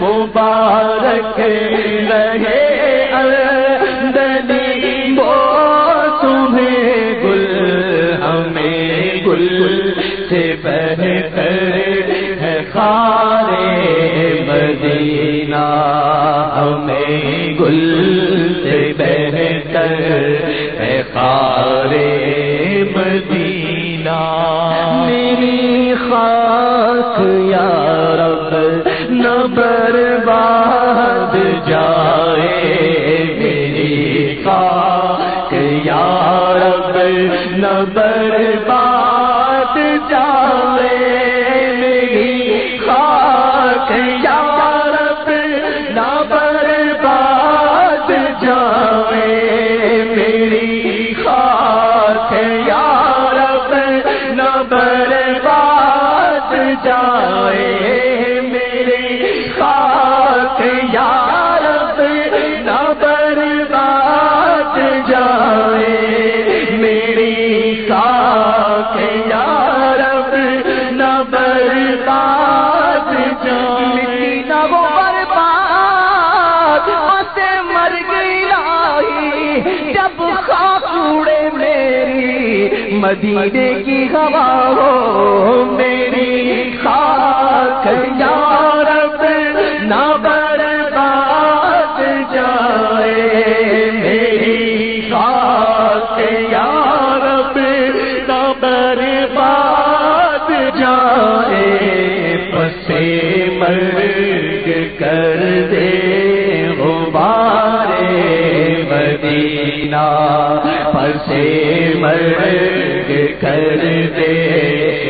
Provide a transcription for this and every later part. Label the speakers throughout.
Speaker 1: مبارک رہے دلی وہ تمہیں گل، ہمیں گل سے بہتر ہے خارے مدینہ، ہمیں گل سے بہتر ہے خارے مدینہ۔ نہ وہ برباد مر گئی لائی جب خاک اڑے میری، مدینے کی ہوا ہو میری خاک۔ یا مدینہ پسے مرگ کر دے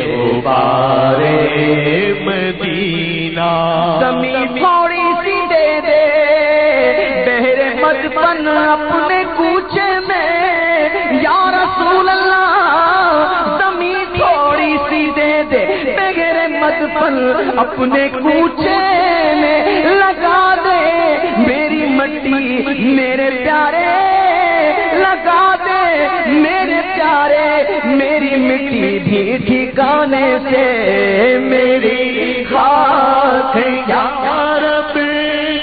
Speaker 1: غبارے مدینہ۔
Speaker 2: زمین تھوڑی سی دے دے بہرے مت بن اپنے کوچے میں۔ یا رسول اللہ، زمین تھوڑی سی دے دے بغیر مت بن اپنے کوچے مٹی بھی ٹھکانے سے میری خاک یا
Speaker 1: رب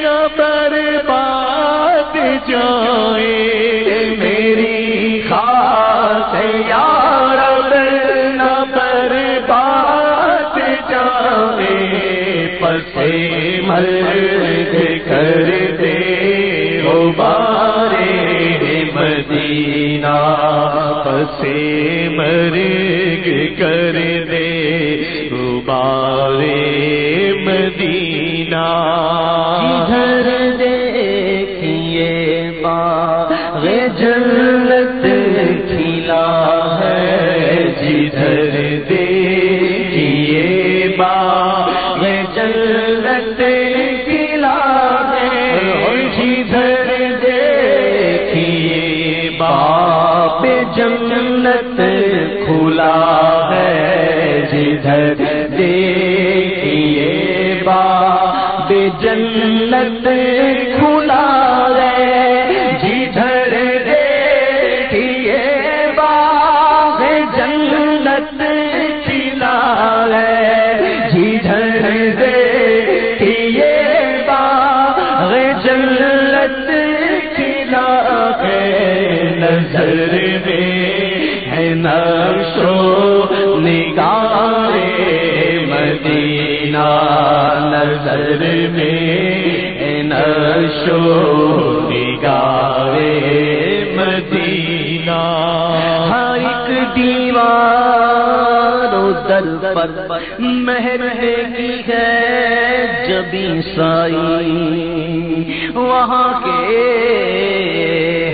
Speaker 1: یا برباد جائے میری خاص یا رب نہ برباد جائے پسے مرگ کر دے غبارے مدینہ سے مرگ کر دے۔ غبارے مدینہ۔
Speaker 2: ادھر دیکھیے با جنت
Speaker 1: جنت کھلا ہے جدھر دیکھیے باغ جنت کھلا ہے جدھر دیکھیے باغ جنت کھلا ہے جدھر دیکھیے باغ جنت کھلا ہے نظر نظر میں ہے نقشو نگار مدینہ۔
Speaker 2: ہر ایک دیوار و در پر مہر کی ہے جبی سائی وہاں کے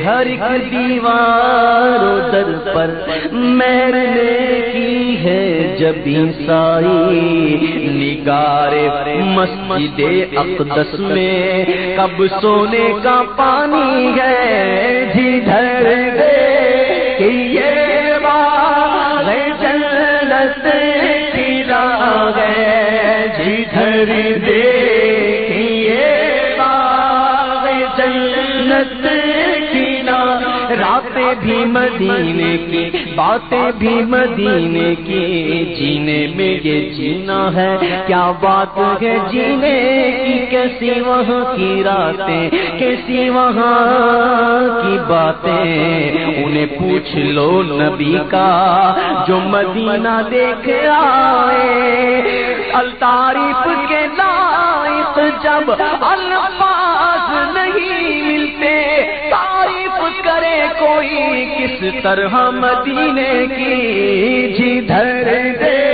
Speaker 2: ہر ایک دیوار و در پر مہر کی ہے جبی سائی نگارے مسجد اقدس میں کب سونے کا پانی ہے؟ جدھر دے یہ باغ جنت کھلا ہے۔
Speaker 1: جدھر
Speaker 2: بھی مدینے کی باتیں بھی مدینے کی جینے میں یہ جینا ہے، کیا بات ہے جینے کی؟
Speaker 1: کیسی وہاں کی راتیں، کیسی وہاں کی باتیں؟ انہیں پوچھ لو نبی کا، جو مدینہ دیکھ آئے۔ الطارف کے لائق جب الفاظ کوئی کس طرح مدینے کی جدھر دے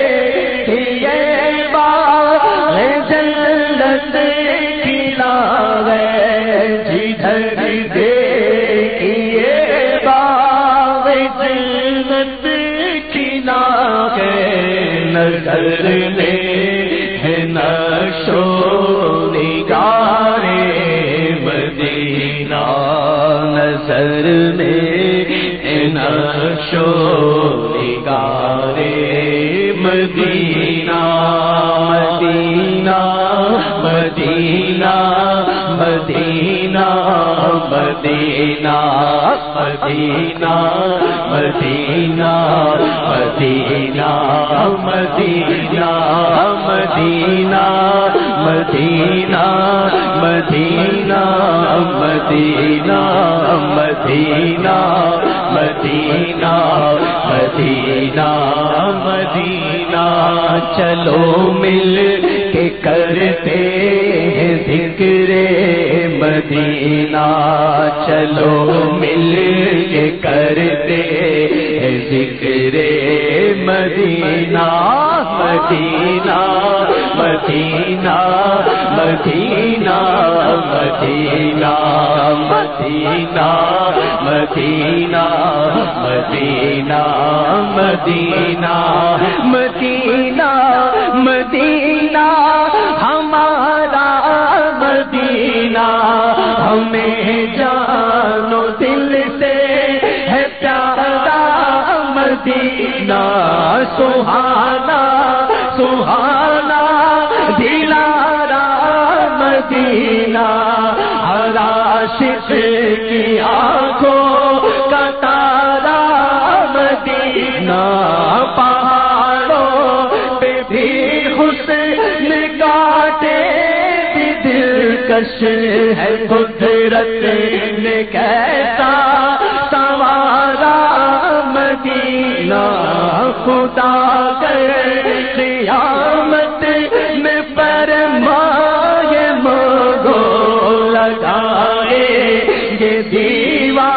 Speaker 1: نشو نگارے مدینہ مدینہ مدینہ مدینہ مدینہ۔ مدینہ مدینہ مدینہ مدینہ مدینہ مدینہ مدینہ مدینہ مدینہ مدینہ مدینہ مدینہ چلو مل کے کرتے ہیں ذکر مدینہ چلو مل کے کرتے ذکر مدینہ مدینہ مدینہ مدینہ مدینہ مدینہ مدینہ مدینہ مدینہ مدینہ مدینہ ہمیں جانو دل سے ہے پیارا مدینہ، سہانا سہانا، دلارا مدینہ، ہر شش کی آنکھوں کا دلکش ہے قدرت نے کیسا سوارا مدینہ خدا کر قیامت میں فرمائے مگو لگائے یہ دیوا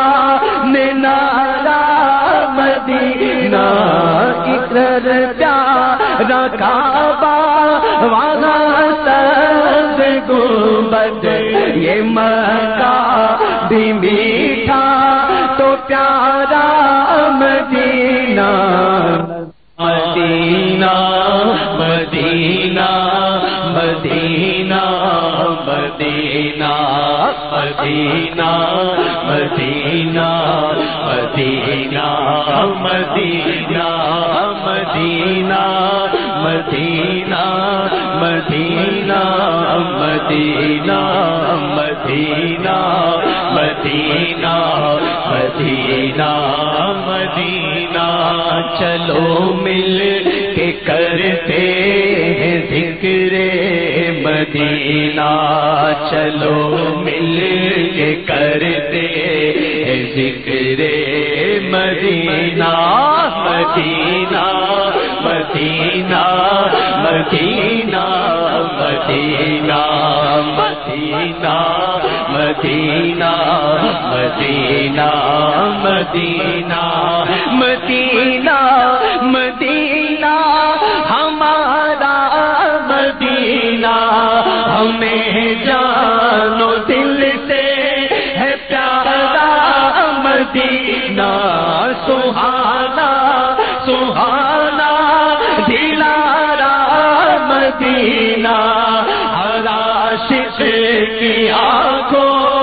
Speaker 1: نارا مدینہ اقرر مدینہ مدینہ مدینہ مدینہ مدینہ مدینہ مدینہ مدینہ مدینہ مدینہ مدینہ مدینہ مدینہ مدینہ مدینہ مدینہ چلو مل کے کرتے ہیں ذکر مدینہ، چلو مل کے کرتے ہیں ذکر مدینہ مدینہ مدینہ مدینہ مدینہ مدینہ مدینہ مدینہ مدینہ مدینہ مدینہ، ہمارا مدینہ، ہمیں جانو دل سے ہے پیارا مدینہ، سہانا سہانا، دلارا مدینہ ہرا شش کی آنکھوں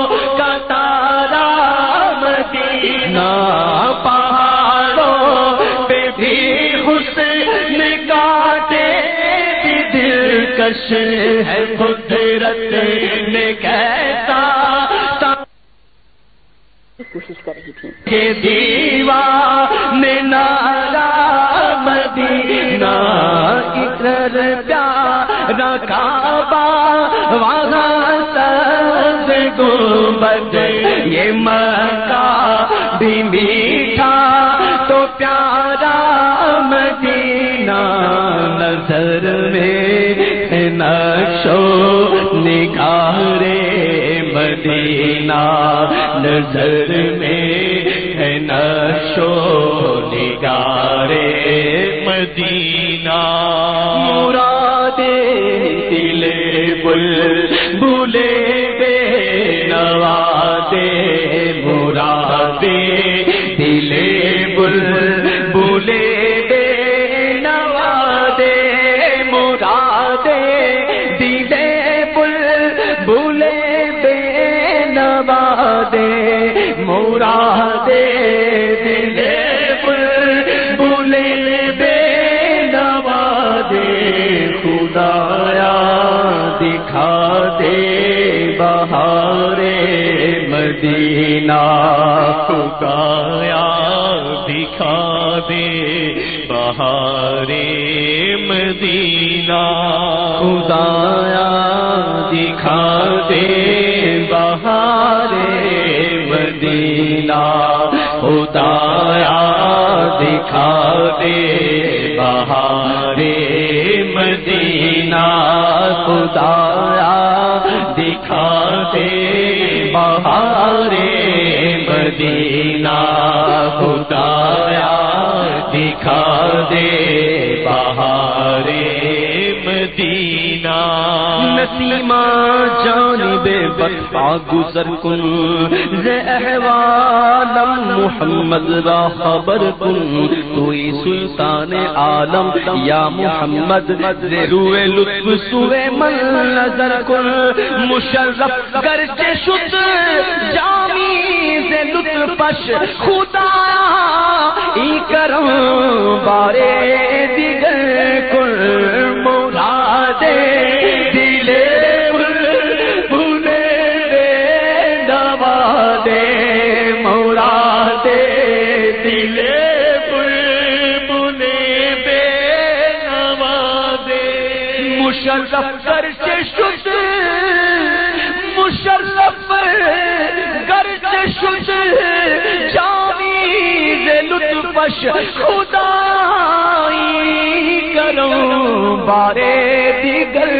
Speaker 1: دلکش ہے قدرت نے کیسا
Speaker 3: کوشش کر رہی تھی۔
Speaker 1: کے دیوا میں نارا مدینہ اقرر پیار رکابا وہاں سب گنبد یہ مکہ بھی میٹھا۔ تو پیارا مدینہ نظر میں نشو نگارے مدینہ نظر میں نشو نگارے مدینہ مراد دل بل بولے بے نوادے مراد دل بل بولے بہارے مدینہ خدایا دکھا دے۔ بہارے مدینہ خدایا دکھا دے۔ بہارے مدینہ خدایا دکھا دے۔ بہارے مدینہ خدایا دکھا دے بہارے مدینہ خدایا دکھا دے با نسیمہ جانب بطفا گزر کن۔ زے احوالم محمد را خبر کن۔ توی سلطان عالم یا محمد زے روئے لطف سوئے من نظر کن۔ مشرف گرچے شد جامی سے لطفش خدا ای کرم بارے دیگر۔ مشرف کر سے شد۔ مشرف کر سے شد۔ جامی لطفش خدا کرو بارے دیگر